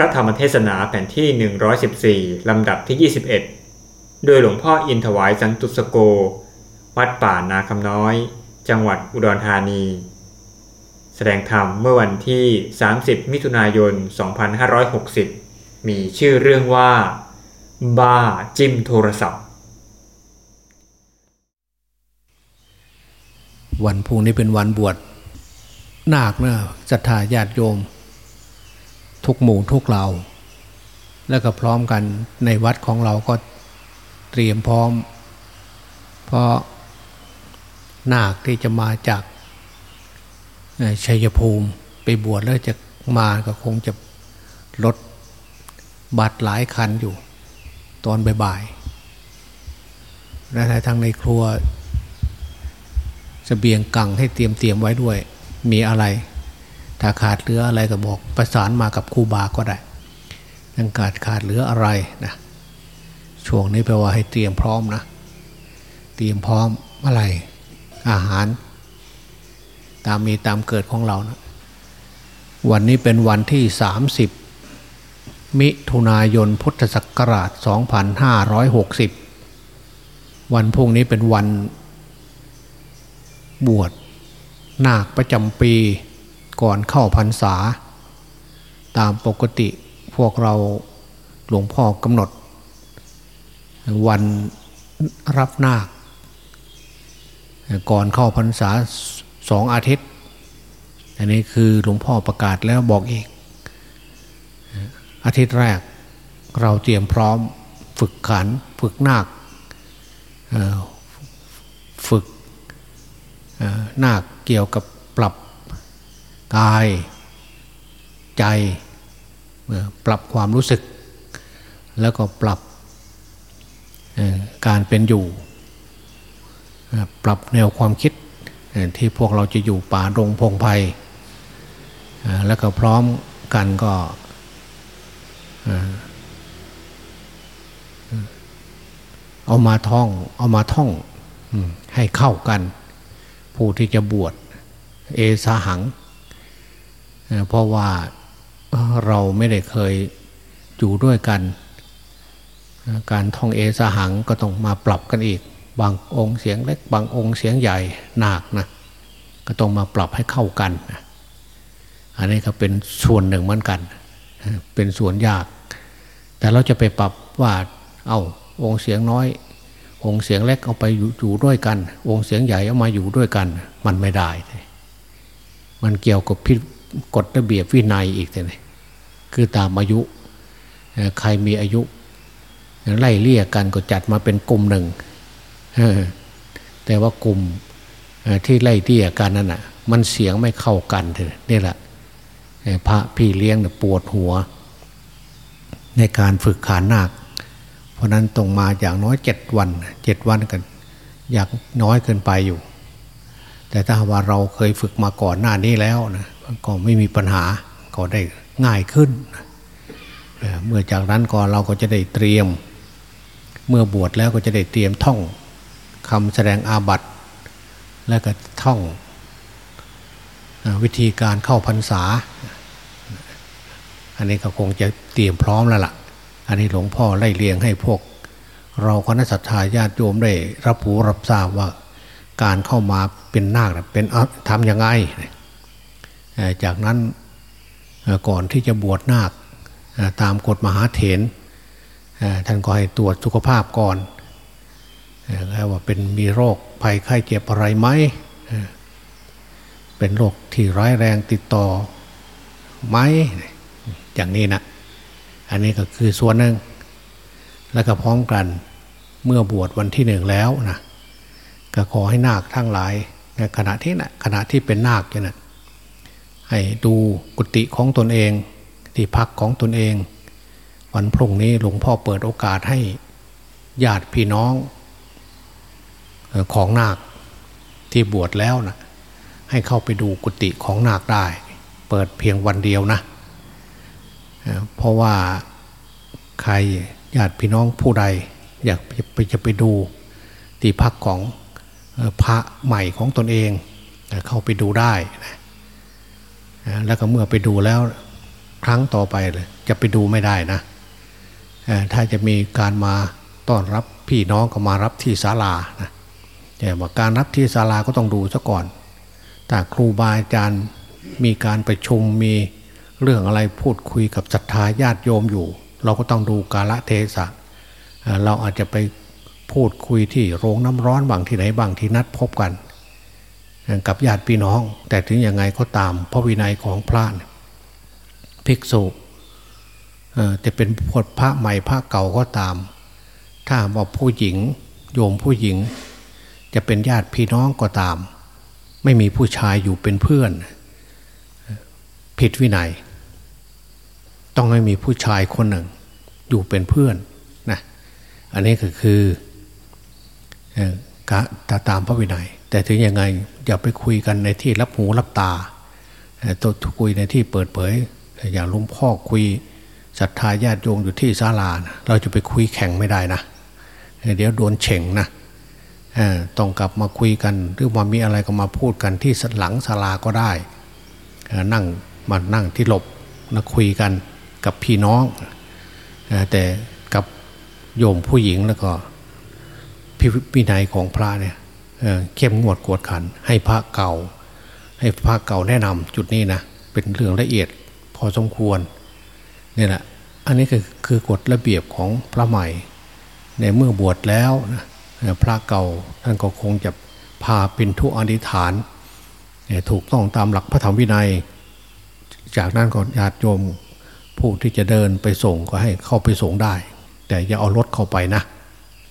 ระธรรมเทศนาแผ่นที่ 114 ลำดับที่ 21 โดยหลวงพ่ออินถวายสันตุสโก วัดป่านาคำน้อย จังหวัดอุดรธานี แสดงธรรมเมื่อวันที่ 30 มิถุนายน 2560 มีชื่อเรื่องว่า บ้าจิ้มโทรศัพท์ วันพุ่งนี้เป็นวันบวชนาคนะศรัทธาญาติโยม ทุกหมู่ทุกเหล่า แล้วก็พร้อมกันในวัดของเราก็เตรียมพร้อม เพราะนาคที่จะมาจากชัยภูมิไปบวชแล้วจะมาก็คงจะรถบัตรหลายคันอยู่ ตอนบ่ายๆและทางในครัวสเสบียงกังให้เตรียมเตรียมไว้ด้วย มีอะไร ถ้าขาดเหลืออะไรก็บอกประสานมากับครูบาก็ได้ยังขาดขาดเหลืออะไรนะช่วงนี้แปลว่าให้เตรียมพร้อมนะเตรียมพร้อมอะไร อาหาร ตามมีตามเกิดของเรานะวันนี้เป็นวันที่ 30 มิถุนายนพุทธศักราช 2560 วันพุ่งนี้เป็นวันบวชนาคประจำปี ก่อนเข้าพรรษา ตามปกติพวกเราหลวงพ่อกำหนด วันรับนาค ก่อนเข้าพรรษาสองอาทิตย์ อันนี้คือหลวงพ่อประกาศแล้วบอกอีก อาทิตย์แรกเราเตรียมพร้อมฝึกขันฝึกนาคฝึกนาคเกี่ยวกับปรับ กาย ใจปรับความรู้สึก แล้วก็ปรับการเป็นอยู่ ปรับแนวความคิดที่พวกเราจะอยู่ป่ารงพงไพ่แล้วก็พร้อมกันก็เอามาท่อง เอามาท่องให้เข้ากัน ผู้ที่จะบวชเอสาหัง เพราะว่าเราไม่ได้เคยอยู่ด้วยกัน การท่องเอสาหังก็ต้องมาปรับกันอีก บางองค์เสียงเล็ก บางองค์เสียงใหญ่หนักนะก็ต้องมาปรับให้เข้ากัน อันนี้ก็เป็นส่วนหนึ่งเหมือนกัน เป็นส่วนยาก แต่เราจะไปปรับว่า เอ้าองค์เสียงน้อย องค์เสียงเล็กเอาไปอยู่ด้วยกัน องค์เสียงใหญ่เอามาอยู่ด้วยกัน มันไม่ได้ มันเกี่ยวกับพิ กฎระเบียบวินัยอีกเลยคือตามอายุ ใครมีอายุ ไล่เลี่ยกันก็จัดมาเป็นกลุ่มหนึ่งแต่ว่ากลุ่มที่ไล่เลี่ยกันนั่นน่ะ มันเสียงไม่เข้ากันเลยนี่แหละพระพี่เลี้ยงปวดหัว ในการฝึกขานนาค เพราะนั้นตรงมาอย่างน้อยเจ็ดวันเจ็ดวันกัน อยากน้อยเกินไปอยู่ แต่ถ้าว่าเราเคยฝึกมาก่อนหน้านี้แล้วนะ ก็ไม่มีปัญหาก็ได้ง่ายขึ้น เมื่อจากนั้นก่อนเราก็จะได้เตรียม เมื่อบวชแล้วก็จะได้เตรียมท่องคำแสดงอาบัติ และก็ท่องวิธีการเข้าพรรษา อันนี้ก็คงจะเตรียมพร้อมแล้วล่ะ อันนี้หลวงพ่อไล่เลียงให้พวก เราคณะสัตยาญาติโยมได้รับรู้รับทราบว่าการเข้ามาเป็นนาคเป็นทำยังไง จากนั้นก่อนที่จะบวชนาคตามกฎมหาเถรท่านก็ให้ตรวจสุขภาพก่อนแล้วว่าเป็นมีโรคภัยไข้เจ็บอะไรไหมเป็นโรคที่ร้ายแรงติดต่อไหมอย่างนี้นะอันนี้ก็คือส่วนหนึ่ง แล้วก็พร้อมกันเมื่อบวชวันที่หนึ่งแล้วนะก็ขอให้นาคทั้งหลายขณะที่นะขณะที่เป็นนาคเนี่ยนะ ให้ดูกุฏิของตนเอง ที่พักของตนเอง วันพรุ่งนี้หลวงพ่อเปิดโอกาสให้ญาติพี่น้องของนาคที่บวชแล้วนะให้เข้าไปดูกุฏิของนาคได้ เปิดเพียงวันเดียวนะเพราะว่าใครญาติพี่น้องผู้ใด อยากไปจะไปดูที่พักของพระใหม่ของตนเองเข้าไปดูได้นะ แล้วก็เมื่อไปดูแล้วครั้งต่อไปเลยจะไปดูไม่ได้นะถ้าจะมีการมาต้อนรับพี่น้องก็มารับที่ศาลานะแต่ว่าการรับที่ศาลาก็ต้องดูซะก่อนถ้าครูบาอาจารย์มีการประชุมมีเรื่องอะไรพูดคุยกับศรัทธาญาติโยมอยู่ เราก็ต้องดูกาละเทศะเราอาจจะไปพูดคุยที่โรงน้ำร้อนบางที่ไหนบางที่นัดพบกัน กับญาติพี่น้อง แต่ถึงยังไงก็ตามพระวินัยของพระภิกษุจะเป็นพดพระใหม่พระเก่าก็ตาม ถ้าว่าผู้หญิงโยมผู้หญิง จะเป็นญาติพี่น้องก็ตาม ไม่มีผู้ชายอยู่เป็นเพื่อน ผิดวินัย ต้องไม่มีผู้ชายคนหนึ่ง อยู่เป็นเพื่อนนะอันนี้ก็คือตาตามพระวินัย แต่ถึงยังไงอย่าไปคุยกันในที่รับหูรับตาตัวคุยในที่เปิดเผย อย่างลุงพ่อคุยศรัทธาญาติโยมอยู่ที่ศาลานะเราจะไปคุยแข่งไม่ได้นะ เดี๋ยวโดนเฉ่งนะต้องกลับมาคุยกัน หรือว่ามีอะไรก็มาพูดกันที่หลังศาลาก็ได้ นั่งมานั่งที่หลบนะคุยกันกับพี่น้อง แต่กับโยมผู้หญิงแล้วก็พิวินัยของพระเนี่ย เข้มงวดกวดขัน ให้พระเก่า ให้พระเก่าแนะนำจุดนี้นะเป็นเรื่องละเอียดพอสมควรเนี่ยแหละอันนี้คือคือกฎระเบียบของพระใหม่ ในเมื่อบวชแล้วนะพระเก่าท่านก็คงจะพาเป็นทุอนิฐาน ถูกต้องตามหลักพระธรรมวินัย จากนั้นก็ญาติโยมผู้ที่จะเดินไปส่งก็ให้เข้าไปส่งได้ แต่อย่าเอารถเข้าไปนะ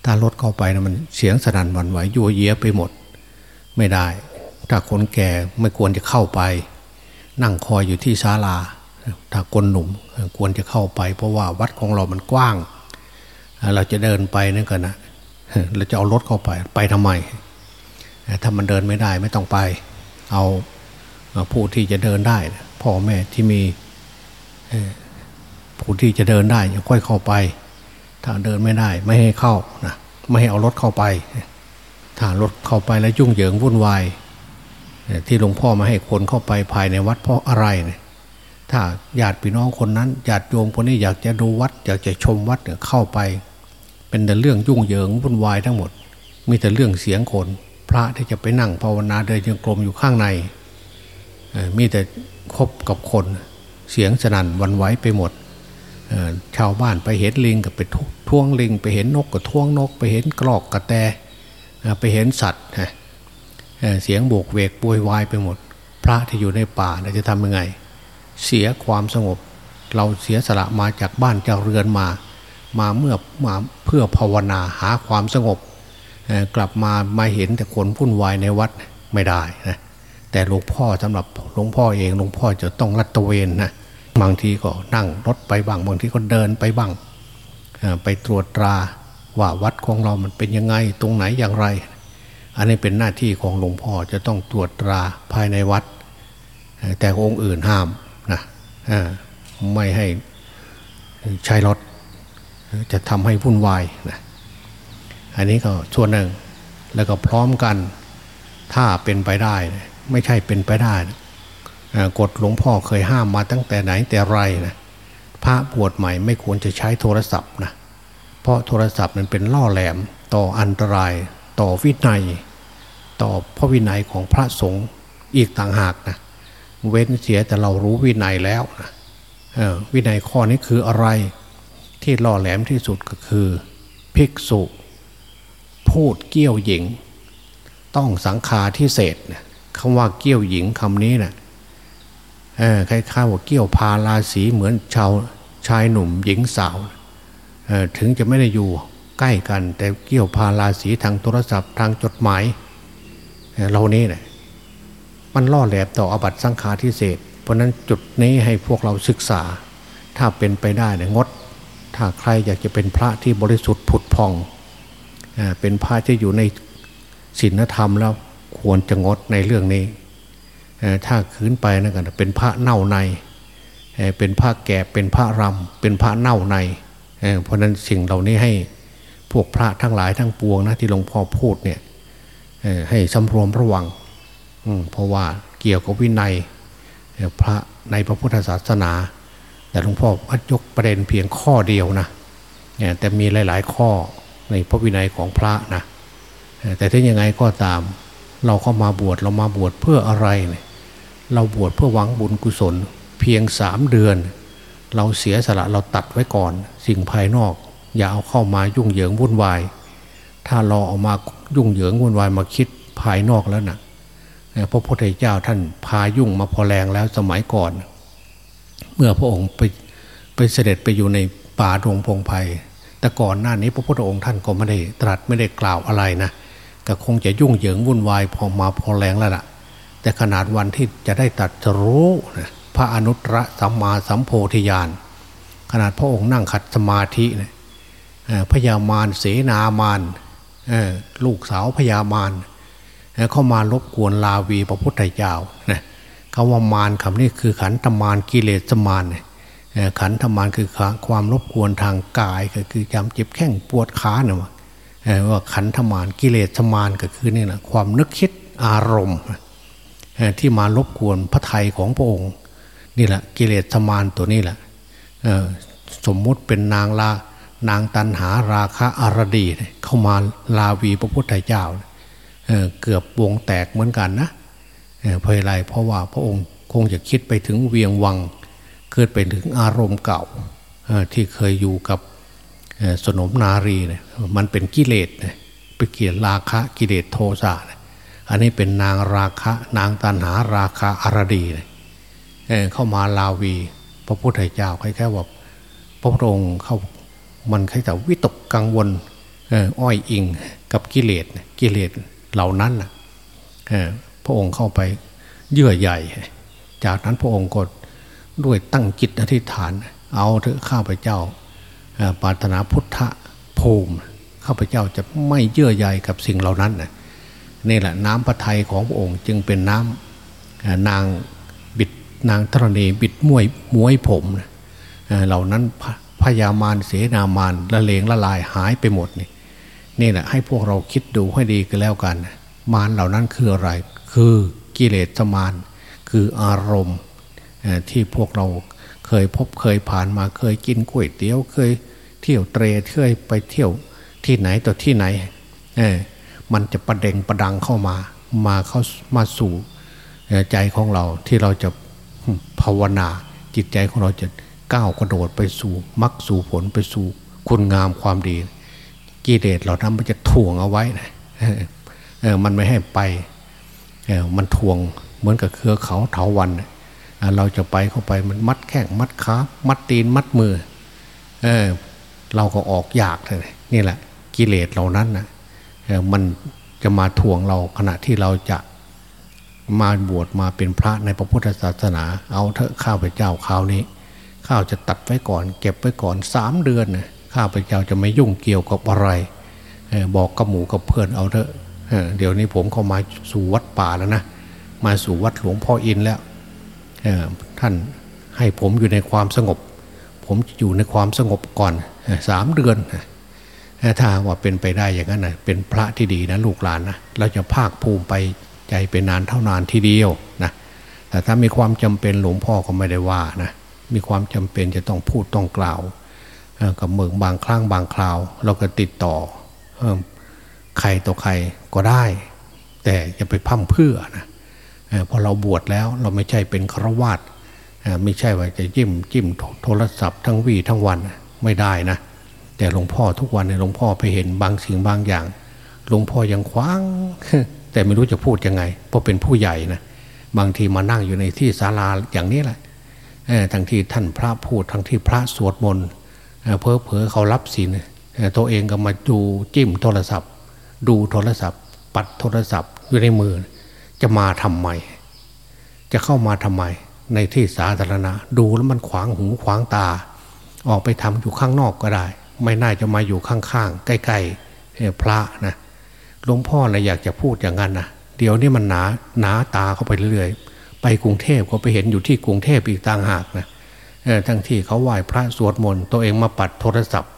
ถ้ารถเข้าไปนะมันเสียงสนั่นหวั่นไหวยัวเยียไปหมด ไม่ได้ ถ้าคนแก่ไม่ควรจะเข้าไป นั่งคอยอยู่ที่ศาลา ถ้าคนหนุ่มควรจะเข้าไป เพราะว่าวัดของเรามันกว้าง เราจะเดินไปนั่นกันะเราจะเอารถเข้าไปไปทำไม ถ้ามันเดินไม่ได้ไม่ต้องไป เอาผู้ที่จะเดินได้พ่อแม่ที่มีผู้ที่จะเดินได้ค่อยเข้าไป ถ้าเดินไม่ได้ไม่ให้เข้านะไม่ให้เอารถเข้าไป ถ้ารถเข้าไปแล้วยุ่งเหยิงวุ่นวายที่หลวงพ่อมาให้คนเข้าไปภายในวัดเพราะอะไรเนี่ยถ้าญาติพี่น้องคนนั้นญาติโยมคนนี้อยากจะดูวัด อยากจะชมวัดเนี่ยเข้าไป เป็นแต่เรื่องยุ่งเหยิงวุ่นวายทั้งหมด มีแต่เรื่องเสียงคน พระที่จะไปนั่งภาวนาเดินยังกลมอยู่ข้างในมีแต่คบกับคนเสียงสนั่นวันไหวไปหมดชาวบ้านไปเห็นลิงก็ไปท่ ทวงลิงไปเห็นนกก็ท่วงนก ไปเห็นกรอกกระแตไปเห็นสัตว์เสียงโบกเวกปุยวายไปหมด พระที่อยู่ในป่าจะทำยังไง เสียความสงบ เราเสียสละมาจากบ้านจากเรือนมา มาเมื่อมาเพื่อภาวนาหาความสงบ กลับมามาเห็นแต่คนพุ่นวายในวัดไม่ได้นะแต่หลวงพ่อสำหรับหลวงพ่อเองหลวงพ่อจะต้องรัตเวนนะบางทีก็นั่งรถไปบ้างบางทีก็เดินไปบ้าง ไปตรวจตราว่าวัดของเรามันเป็นยังไงตรงไหนอย่างไร อันนี้เป็นหน้าที่ของหลวงพ่อจะต้องตรวจตราภายในวัด แต่องค์อื่นห้ามนะไม่ให้ใช้รถจะทำให้วุ่นวายนะอันนี้ก็ส่วนหนึ่งแล้วก็พร้อมกันถ้าเป็นไปได้ ไม่ใช่เป็นไปได้กฎหลวงพ่อเคยห้ามมาตั้งแต่ไหนแต่ไรนะพระบวชใหม่ไม่ควรจะใช้โทรศัพท์นะ เพราะโทรศัพท์มันเป็นล่อแหลม ต่ออันตราย ต่อวินัย ต่อพระวินัยของพระสงฆ์อีกต่างหากนะเว้นเสียแต่เรารู้วินัยแล้วนะวินัยข้อนี้คืออะไร ที่ล่อแหลมที่สุดก็คือ ภิกษุ พูดเกี้ยวหญิง ต้องสังฆาทิเศษคำว่าเกี้ยวหญิงคำนี้นะ่ะคล้ายๆว่าเกี้ยวพาราสีเหมือนชาวชายหนุ่มหญิงสาว ถึงจะไม่ได้อยู่ใกล้กัน แต่เกี่ยวพาราสีทางโทรศัพท์ทางจดหมายเรานี้นะมันล่อแหลมต่ออบัตสังฆาทิเศษ เพราะนั้นจุดนี้ให้พวกเราศึกษา ถ้าเป็นไปได้เนี่ยงด ถ้าใครอยากจะเป็นพระที่บริสุทธิ์ผุดพอง เป็นพระที่อยู่ในศีลธรรมแล้วควรจะงดในเรื่องนี้ ถ้าคืนไปนั่นกันเป็นพระเน่าใน เป็นพระแก่เป็นพระรำเป็นพระเน่าใน เพราะนั้นสิ่งเหล่านี้ให้พวกพระทั้งหลายทั้งปวงนะที่หลวงพ่อพูดเนี่ยให้สำรวมระวังเพราะว่าเกี่ยวกับวินัยพระในพระพุทธศาสนา แต่หลวงพ่อพัดยกประเด็นเพียงข้อเดียวนะแต่มีหลาย ๆ ข้อในพระวินัยของพระนะแต่ถึงยังไงก็ตาม เราเข้ามาบวชเรามาบวชเพื่ออะไรเนี่ยเราบวชเพื่อหวังบุญกุศล เพียงสามเดือน เราเสียสละเราตัดไว้ก่อน สิ่งภายนอก อย่าเอาเข้ามายุ่งเหยิงวุ่นวาย ถ้าเราเอามายุ่งเหยิงวุ่นวายมาคิดภายนอกแล้วนะ่ะพระพุทธเจ้าท่านพายุ่งมาพอแรงแล้วสมัยก่อน เมื่อพระองค์ไปไปเสด็จไปอยู่ในป่าดงพงไพ่แต่ก่อนหน้านี้พระพุทธองค์ท่านก็ไม่ได้ตรัสไม่ได้กล่าวอะไรนะก็คงจะยุ่งเหยิงวุ่นวายพอมาพอแรงแล้วล่ะ แต่ขนาดวันที่จะได้ตัดรู้นะ พระอนุตตรสัมมาสัมโพธิญาณขนาดพระองค์นั่งขัดสมาธิเนะพญามารเสนามารลูกสาวพญามารเข้ามารบกวนลาวีพระพุทธเจ้านะคำว่ามารคำนี้คือขันธมารกิเลสมารขันธมารคือความรบกวนทางกายก็คือจำเจ็บแข้งปวดขาเนี่ยว่าขันธมารกิเลสมารก็คือนี่แหละความนึกคิดอารมณ์ที่มารบกวนพระไทยของพระองค์ นี่แหละกิเลสมารตัวนี้แหละสมมุติเป็นนางลานางตันหาราคะอารดี เข้ามาลาวีพระพุทธเจ้าเเกือบวงแตกเหมือนกันนะเพราะอะไรเพราะว่าพระองค์คงจะคิดไปถึงเวียงวัง เกิดไปถึงอารมณ์เก่าที่เคยอยู่กับสนมนารีเนี่ยมันเป็นกิเลสไปเกี่ยราคะกิเลสโทสะอันนี้เป็นนางราคะ นางตันหาราคะอารดีเเข้ามาลาวี พระพุทธเจ้าคล้ายๆว่าพระพองค์เข้ามันคล้ายแต่วิตกกังวลอ้อยอิงกับกิเลสกิเลสเหล่านั้นพระองค์เข้าไปเยื่อใหญ่ จากนั้นพระองค์ก็ด้วยตั้งจิตอธิษฐาน เอาเถอะข้าพเจ้าปรารถนาพุทธภูมิข้าพเจ้าจะไม่เยื่อใยกับสิ่งเหล่านั้นนี่แหละน้ำพระทัยของพระองค์จึงเป็นน้ำนาง นางธรณีบิดมวยมวยผมเหล่านั้นพยามารเสนามารละเลงละลายหายไปหมดนี่นี่แหละให้พวกเราคิดดูให้ดีกันแล้วกัน มารเหล่านั้นคืออะไร คือกิเลสมารคืออารมณ์ที่พวกเราเคยพบเคยผ่านมาเคยกินก๋วยเตี๋ยวเคยเที่ยวเตรเคยไปเที่ยวที่ไหนต่อที่ไหนเออมันจะประเด็งประดังเข้ามา มาเข้ามาสู่ใจของเราที่เราจะาวนา จิตใจของเราจะก้าวกระโดดไปสู่มรรคสู่ผลไปสู่คุณงามความดี กิเลสเราทำมันจะถ่วงเอาไว้นะมันไม่ให้ไปมันถ่วงเหมือนกับเครือเขาเถาวันเราจะไปเข้าไปมันมัดแข้งมัดขามัดตีนมัดมือเออเราก็ออกยากเลยนี่แหละ กิเลสเหล่านั้นนะมันจะมาถ่วงเราขณะที่เราจะ มาบวชมาเป็นพระในพระพุทธศาสนา เอาเถอะข้าพเจ้าคราวนี้ข้าจะตัดไว้ก่อน เก็บไว้ก่อนสามเดือนนะข้าพเจ้าจะไม่ยุ่งเกี่ยวกับอะไรบอกกับหมูกับเพื่อนเอาเถอะเดี๋ยวนี้ผมเข้ามาสู่วัดป่าแล้วนะมาสู่วัดหลวงพ่ออินแล้วท่านให้ผมอยู่ในความสงบ ผมอยู่ในความสงบก่อนสามเดือนถ้าว่าเป็นไปได้อย่างนั้นนะเป็นพระที่ดีนะลูกหลานนะเราจะภาคภูมิไป ใจเป็นนานเท่านานทีเดียวนะแต่ถ้ามีความจำเป็นหลวงพ่อก็ไม่ได้ว่านะมีความจำเป็นจะต้องพูดต้องกล่าวกับเมืองบางครั้งบางคราว เราก็ติดต่อใครต่อใครก็ได้ แต่อย่าไปพั่มเพื่อนะพอเราบวชแล้วเราไม่ใช่เป็นครวาตไม่ใช่ว่าจะยิ้มจิ้มโทรศัพท์ทั้งวีทั้งวันไม่ได้นะแต่หลวงพ่อทุกวันเนี่ยหลวงพ่อไปเห็นบางสิ่งบางอย่าง หลวงพ่อยังคว้าง แต่ไม่รู้จะพูดยังไง เพราะเป็นผู้ใหญ่นะบางทีมานั่งอยู่ในที่ศาลาอย่างนี้แหละทั้งที่ท่านพระพูดทั้งที่พระสวดมนต์เพอเพอเขารับศีลตัวเองก็มาดูจิ้มโทรศัพท์ ดูโทรศัพท์ ปัดโทรศัพท์อยู่ในมือ จะมาทำไม จะเข้ามาทำไม ในที่สาธารณะ ดูแล้วมันขวางหูขวางตา ออกไปทำอยู่ข้างนอกก็ได้ ไม่น่าจะมาอยู่ข้างๆใกล้ๆพระนะ หลวงพ่อเลยอยากจะพูดอย่างนั้นนะเดี๋ยวนี้มันหนาหนาตาเข้าไปเรื่อยๆ ไปกรุงเทพก็ไปเห็นอยู่ที่กรุงเทพอีกต่างหากนะทั้งที่เขาไหว้พระสวดมนต์ตัวเองมาปัดโทรศัพท์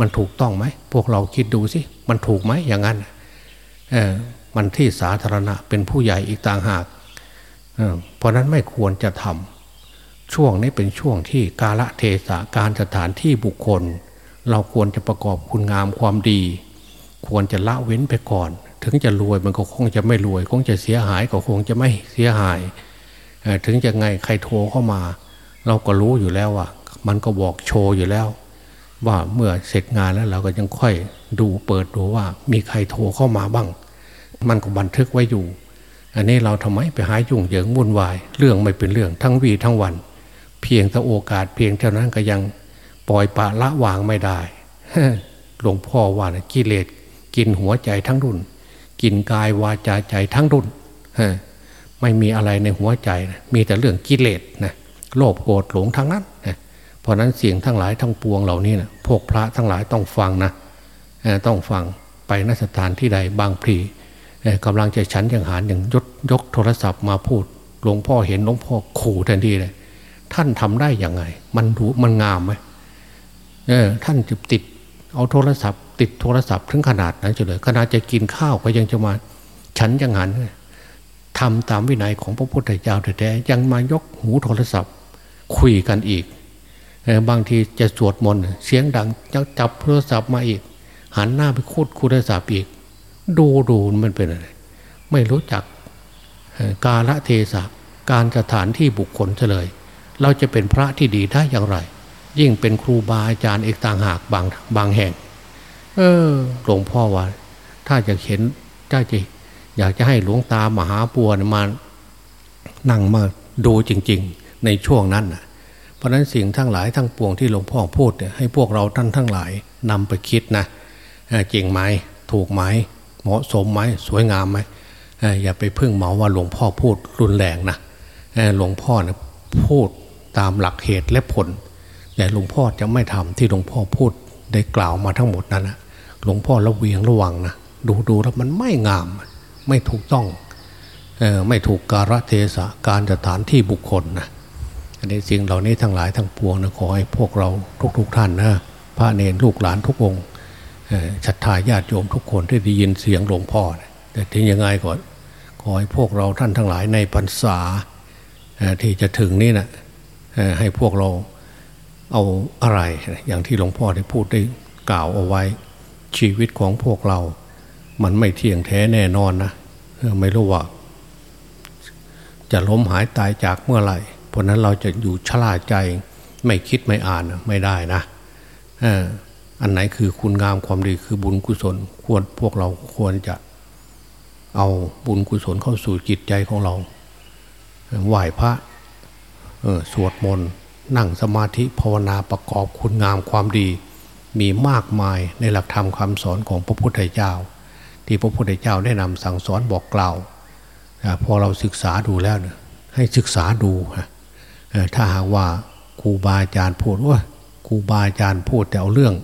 มันถูกต้องไหมพวกเราคิดดูสิมันถูกไหมอย่างนั้นเออมันที่สาธารณะเป็นผู้ใหญ่อีกต่างหากเพราะนั้นไม่ควรจะทำช่วงนี้เป็นช่วงที่กาละเทศะการสถานที่บุคคล เราควรจะประกอบคุณงามความดี ควรจะละเว้นไปก่อน ถึงจะรวยมันก็คงจะไม่รวย คงจะเสียหายก็คงจะไม่เสียหาย ถึงจะไงใครโทรเข้ามา เราก็รู้อยู่แล้วว่ามันก็บอกโชว์อยู่แล้ว ว่าเมื่อเสร็จงานแล้วเราก็ยังค่อยดูเปิดดูว่ามีใครโทรเข้ามาบ้าง มันก็บันทึกไว้อยู่ อันนี้เราทำไมไปหายุ่งเหยิงวุ่นวาย เรื่องไม่เป็นเรื่องทั้งวีทั้งวัน เพียงแต่โอกาสเพียงเท่านั้นก็ยังปล่อยปะละวางไม่ได้หลวงพ่อว่านะกิเลส กินหัวใจทั้งรุ่น กินกายวาจาใจทั้งรุ่นไม่มีอะไรในหัวใจนะมีแต่เรื่องกิเลสนะโลภโกรธหลงทั้งนั้นนะเพราะนั้นเสียงทั้งหลายทั้งปวงเหล่านี้นะพวกพระทั้งหลายต้องฟังนะต้องฟังไปนสถานที่ใดบางพลีกำลังจะฉันยังหารอย่างยกยกโทรศัพท์มาพูดหลวงพ่อเห็นหลวงพ่อขู่ทันทีเลยท่านทำได้อย่างไง มันรู้มันงามไหมเออท่านจะติด เอาโทรศัพท์ ติดโทรศัพท์ถึงขนาดนั้นเฉยขนาดจะกินข้าวก็ยังจะมา ฉันยังหันทำตามวินัยของพระพุทธเจ้าแต่ยังมายกหูโทรศัพท์ คุยกันอีก บางทีจะสวดมนต์เสียงดังจะจับโทรศัพท์มาอีก หันหน้าไปคูดโทรศัพท์อีก ดูดูมันเป็นอะไรไม่รู้จักกาละเทศะการสถานที่บุคคลเลย เราจะเป็นพระที่ดีได้อย่างไร ยิ่งเป็นครูบาอาจารย์เอกต่างหากบางบางแห่ง เออหลวงพ่อว่า ถ้าจะเห็นถ้าจะอยากจะให้หลวงตามหาปัวมานั่งมาดูจริง ๆ ในช่วงนั้นนะเพราะนั้นสิ่งทั้งหลายทั้งปวงที่หลวงพ่อพูดให้พวกเราท่านทั้งหลายนำไปคิดนะจริงไหมถูกไหมเหมาะสมไหมสวยงามไหมอย่าไปพึ่งเมาว่าหลวงพ่อพูดรุนแรงนะหลวงพ่อนะพูดตามหลักเหตุและผล แต่หลวงพ่อจะไม่ทำที่หลวงพ่อพูดได้กล่าวมาทั้งหมดนั้นนะหลวงพ่อระเวียงระวังนะดูดูแล้วมันไม่งาม ไม่ถูกต้องออไม่ถูกการะเทศะการสถานที่บุคคลนะอันนี้สิ่งเหล่านี้ทั้งหลายทั้งปวงนะขอให้พวกเราทุกๆทท่านนะพระเนรลูกหลานทุกองศรัทธาญาติโยมทุกคนที่ได้ยินเสียงหลวงพ่อนะแต่ถึงยังไงก่อนขอให้พวกเราท่านทั้งหลายในพรรษาที่จะถึงนี่นะให้พวกเรา เอาอะไร อย่างที่หลวงพ่อได้พูดได้กล่าวเอาไว้ ชีวิตของพวกเรา มันไม่เที่ยงแท้แน่นอนนะไม่รู้ว่า จะล้มหายตายจากเมื่อไหร่ เพราะนั้นเราจะอยู่ชลาใจ ไม่คิดไม่อ่านไม่ได้นะอันไหนคือคุณงามความดีคือบุญกุศล ควรพวกเราควรจะ เอาบุญกุศลเข้าสู่จิตใจของเราไหว้พระสวดมนต์ นั่งสมาธิภาวนาประกอบคุณงามความดี มีมากมายในหลักธรรมคำสอนของพระพุทธเจ้า ที่พระพุทธเจ้าได้นำสั่งสอนบอกกล่าวพอเราศึกษาดูแล้วให้ศึกษาดูถ้าหากว่าครูบาอาจารย์พูดว่าครูบาอาจารย์พูดแต่เอาเรื่อง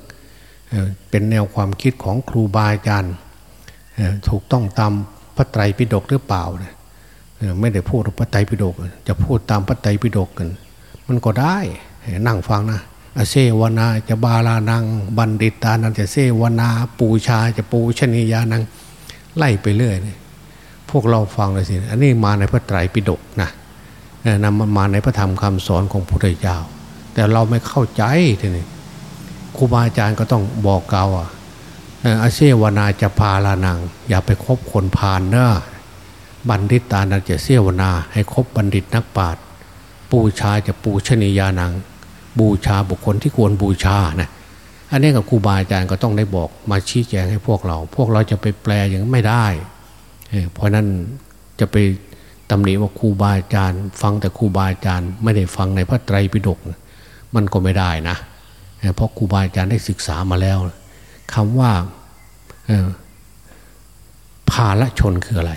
เป็นแนวความคิดของครูบาอาจารย์ถูกต้องตามพระไตรปิฎกหรือเปล่า ไม่ได้พูดพระไตรปิฎกจะพูดตามพระไตรปิฎกกัน มันก็ได้ นั่งฟังนะเสวนาจะบาลานัง บัณฑิตานันจะเสวนา ปูชาจะปูชนียานัง ไล่ไปเรื่อยเลยพวกเราฟังเลยสิอันนี้มาในพระไตรปิฎกนะนำมามาในพระธรรมคำสอนของพระพุทธเจ้า แต่เราไม่เข้าใจทีนี้ครูบาอาจารย์ก็ต้องบอกเกาอะอาเซวนาจะพาลานัง อย่าไปคบคนพาลเนอะบัณฑิตานันจะเสวนา ให้คบบัณฑิตนักปราชญ์ ปูชาจะปูชนียานัง บูชาบุคคลที่ควรบูชานะอันนี้กับครูบาอาจารย์ก็ต้องได้บอกมาชี้แจงให้พวกเรา พวกเราจะไปแปลอย่างไม่ได้ เพราะนั้นจะไปตำหนิว่าครูบาอาจารย์ ฟังแต่ครูบาอาจารย์ ไม่ได้ฟังในพระไตรปิฎกมันก็ไม่ได้นะเพราะครูบาอาจารย์ได้ศึกษามาแล้วคำว่าภาละชนคืออะไร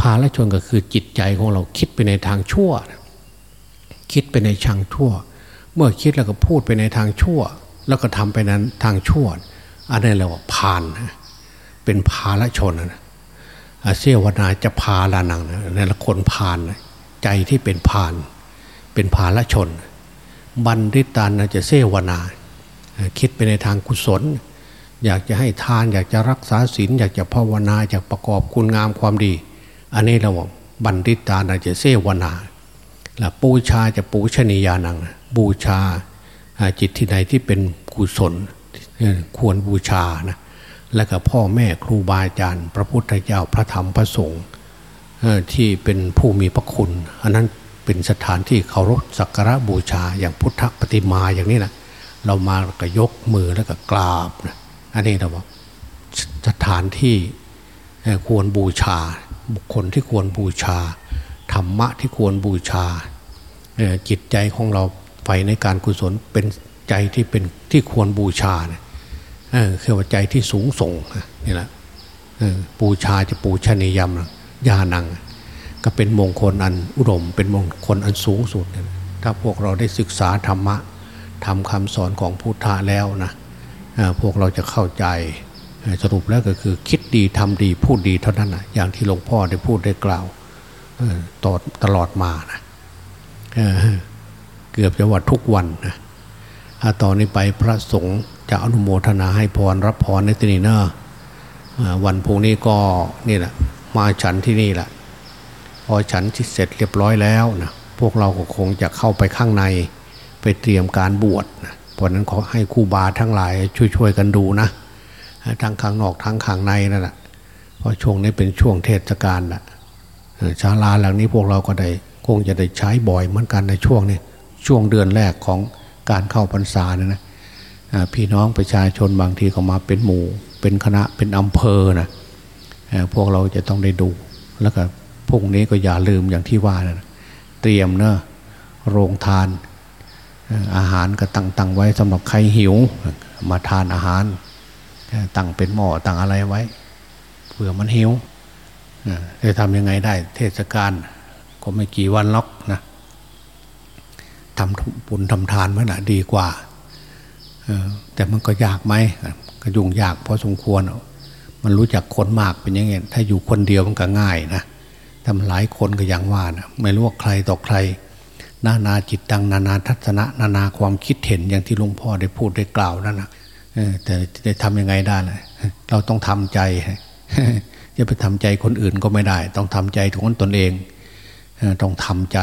ภาละชนก็คือจิตใจของเราคิดไปในทางชั่ว คิดไปในทางชั่ว เมื่อคิดแล้วก็พูดไปในทางชั่ว แล้วก็ทำไปนั้นทางชั่ว อันนี้เราว่าพานเป็นพาละชนนะเสียวนาจะพาลานังนะในละคนพานใจที่เป็นพาน เป็นพาละชน บันทิตานจะเสวนา คิดไปในทางกุศล อยากจะให้ทานอยากจะรักษาศีลอยากจะภาวนาอยากประกอบคุณงามความดี อันนี้เราว่าบันทิตานจะเสวนา ละปูชาจะปูชนียานัง บูชาจิตที่ไหนที่เป็นกุศลควรบูชานะและก็พ่อแม่ครูบาอาจารย์ พระพุทธเจ้าพระธรรมพระสงฆ์ที่เป็นผู้มีพระคุณ อันนั้นเป็นสถานที่เคารพสักการะบูชาอย่างพุทธปฏิมาอย่างนี้นะเรามาก็ยกมือแล้วก็กราบนะอันนี้เราบอกสถานที่ควรบูชา บุคคลที่ควรบูชา ธรรมะที่ควรบูชา จิตใจของเราไปในการกุศลเป็นใจที่เป็นที่ควรบูชาเนี่ยคือว่าใจที่สูงส่งนี่แหละบูชาจะปูชนียมญาณัง ก็เป็นมงคลอันอุดม เป็นมงคลอันสูงสุด ถ้าพวกเราได้ศึกษาธรรมะทำคำสอนของพุทธะแล้วนะพวกเราจะเข้าใจสรุปแล้วก็คือคิดดีทำดีพูดดีเท่านั้นนะอย่างที่หลวงพ่อได้พูดได้กล่าวตอตลอดมานะ เกือบจะว่าทุกวันนะต่อนนี้ไปพระสงฆ์จะอนุโมทนาให้พรรับพรในที่นี้นะวันพรุ่งนี้ก็นี่แหละมาฉันที่นี่แหละพอฉันที่เสร็จเรียบร้อยแล้วนะพวกเราก็คงจะเข้าไปข้างในไปเตรียมการบวชนะเพราะนั้นขอให้ครูบาทั้งหลายช่วยๆกันดูนะทั้งข้างนอกทั้งข้างในนั่นแหละเพราะช่วงนี้เป็นช่วงเทศกาลนะชาลาหลังนี้พวกเราก็ได้ งจะได้ใช้บ่อยเหมือนกันในช่วงนี้ช่วงเดือนแรกของการเข้าพรรษาเนี่ยนะพี่น้องประชาชนบางทีก็มาเป็นหมู่ เป็นคณะเป็นอำเภอนะพวกเราจะต้องได้ดู แล้วก็พรุ่งนี้ก็อย่าลืมอย่างที่ว่านะเตรียมเนะโรงทานอาหารก็ตั้งตั้งไว้สำหรับใครหิว มาทานอาหารตั้งเป็นหม้อตั้งอะไรไว้เผื่อมันหิวจะทำยังไงได้เทศกาล ก็ไม่กี่วันล็อกนะทำบุญทำทานมันนะดีกว่าแต่มันก็ยากไหมก็ยุ่งยากพอสมควร มันรู้จักคนมากเป็นยังไงถ้าอยู่คนเดียวมันก็ง่ายนะทำหลายคนก็อย่างว่านะไม่รู้ว่าใครต่อใคร นานาจิตตังนานาทัศนะนานาความคิดเห็นอย่างที่หลวงพ่อได้พูดได้กล่าวนั่นนะแต่จะทำยังไงได้เลยเราต้องทำใจจะไปทำใจคนอื่นก็ไม่ได้ ต้องทำใจของตนเอง ต้องทำใจ